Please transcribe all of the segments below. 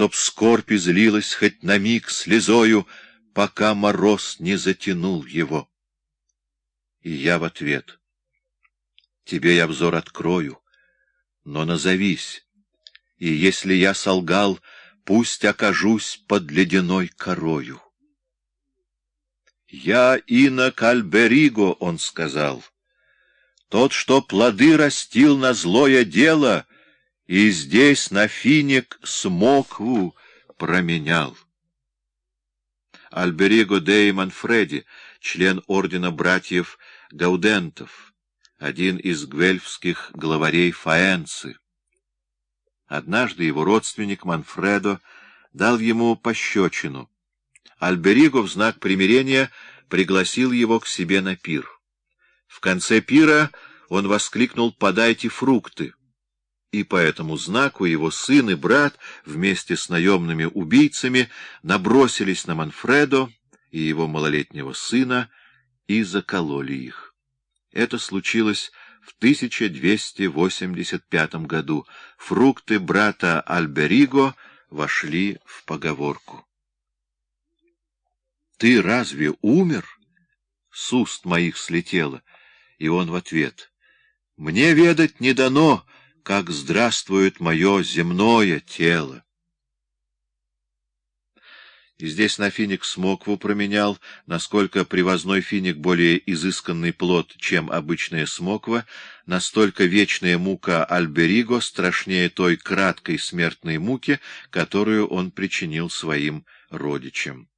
чтоб скорбь излилась хоть на миг слезою, пока мороз не затянул его. И я в ответ. Тебе я взор открою, но назовись, и если я солгал, пусть окажусь под ледяной корою. «Я инок Альбериго», — он сказал, — «тот, что плоды растил на злое дело, и здесь на финик смокву променял». Альбериго Деи Манфреди, член ордена братьев Гаудентов, один из гвельфских главарей Фаэнцы. Однажды его родственник Манфредо дал ему пощечину. Альбериго в знак примирения пригласил его к себе на пир. В конце пира он воскликнул «Подайте фрукты!» И по этому знаку его сын и брат вместе с наемными убийцами набросились на Манфредо и его малолетнего сына и закололи их. Это случилось в 1285 году фрукты брата Альбериго вошли в поговорку. «Ты разве умер?» С уст моих слетело, и он в ответ. «Мне ведать не дано, как здравствует мое земное тело». И здесь на финик смокву променял, насколько привозной финик более изысканный плод, чем обычная смоква, настолько вечная мука Альбериго страшнее той краткой смертной муки, которую он причинил своим родичам.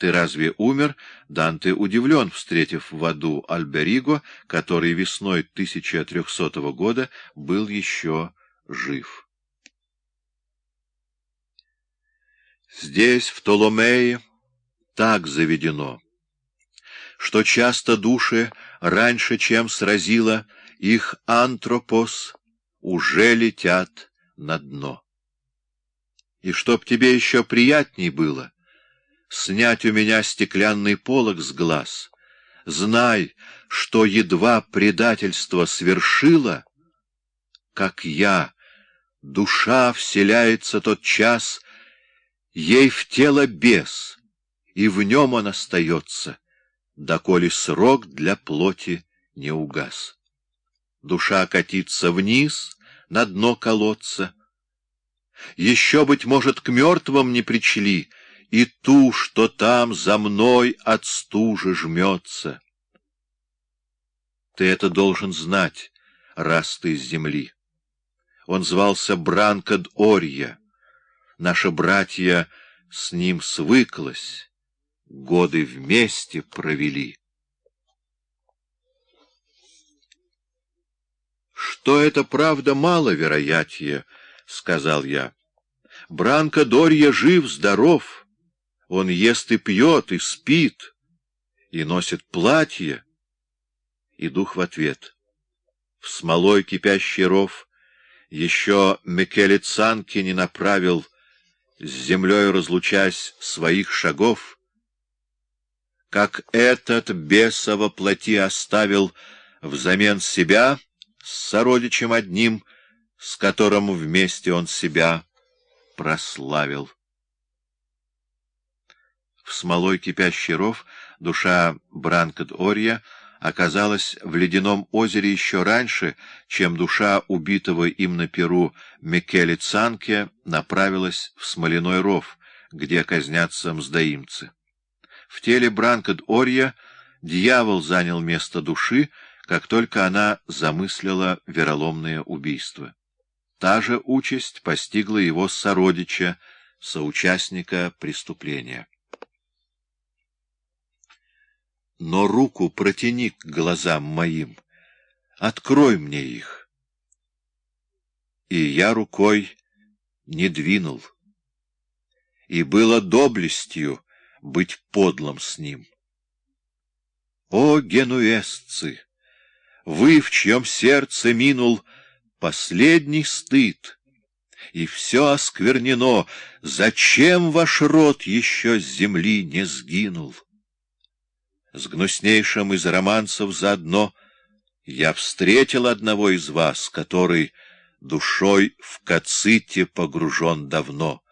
«Ты разве умер?» Данте удивлен, встретив в аду Альбериго, который весной 1300 года был еще жив. Здесь, в Толомее, так заведено, что часто души, раньше, чем сразила их антропос, уже летят на дно. И чтоб тебе еще приятней было, снять у меня стеклянный полог с глаз, знай, что едва предательство свершило, как я, душа вселяется тот час — Ей в тело бес, и в нем он остается, доколе срок для плоти не угас. Душа катится вниз, на дно колодца. Еще, быть может, к мертвым не причли, и ту, что там за мной от стужи жмется. Ты это должен знать, раз ты с земли. Он звался Бранкад Орья наша братья с ним свыклась, годы вместе провели. «Что это правда мало, вероятнее», — сказал я. «Бранко Дорья жив-здоров, он ест и пьет, и спит, и носит платье». И дух в ответ. В смолой кипящий ров еще Микеле Цанки не направил с землей разлучаясь своих шагов, как этот бесово плоти оставил взамен себя с сородичем одним, с которым вместе он себя прославил. Смолой кипящий ров душа Бранкад-Орья — оказалась в ледяном озере еще раньше, чем душа убитого им на Перу Микеле Цанке направилась в Смоляной ров, где казнятся мздоимцы. В теле Бранкад-Орья дьявол занял место души, как только она замыслила вероломное убийство. Та же участь постигла его сородича, соучастника преступления но руку протяни к глазам моим, открой мне их. И я рукой не двинул, и было доблестью быть подлым с ним. О, генуэзцы! Вы, в чьем сердце минул последний стыд, и все осквернено, зачем ваш род еще с земли не сгинул? С гнуснейшим из романсов заодно, я встретил одного из вас, который душой в каците погружен давно —